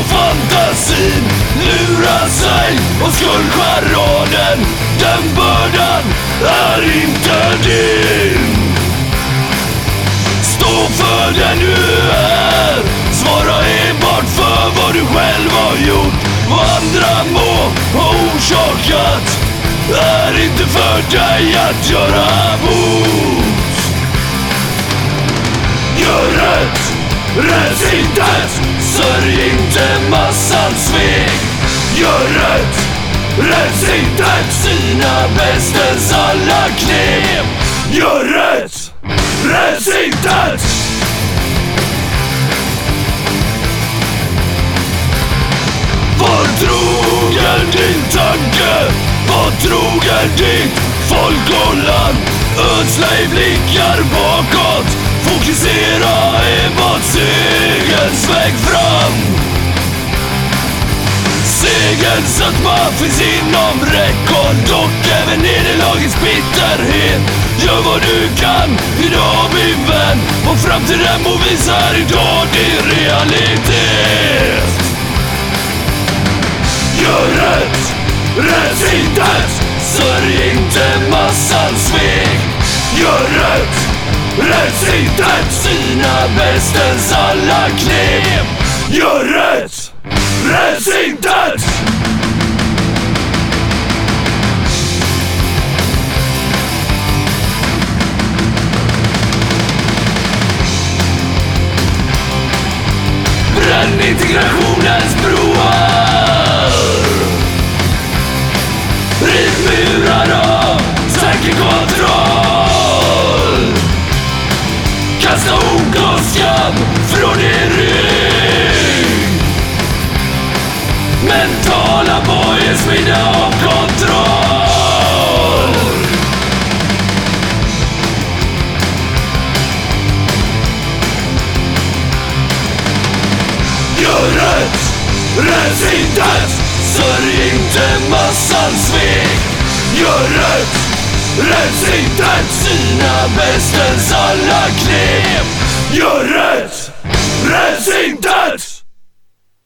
av fantasin lurar sig och skuldcharaden Den bördan är inte din. Stå för den du är. Svara enbart för vad du själv har gjort. Vad andra må ha orsakat. Är inte för dig att göra mot. Gör rätt, rätt inte Sörj inte massan svek. Gör rätt, rätt inte Sina bästens alla knep. Gör rätt, rätt inte Var trogen din tanke? Var trogen ditt folk och land Ödsla i blickar bakåt. Fokusera Segerns man finns inom räckhåll Och även nederlagets bitterhet. Gör vad du kan idag min vän. Och framtiden må visa idag din realitet. Gör rätt, rätt inte Sörj inte massan svek. Gör rätt, rätt inte Sina bästens alla knep. Gör rätt, rätt Bränn integrationens broar! Riv murar och säker kontroll! Kasta ok och skam från din rygg bojor, av kontroll. Gör rätt, Räds inte Sörj inte massans svek. Gör rätt, Räds inte Sina bästens alla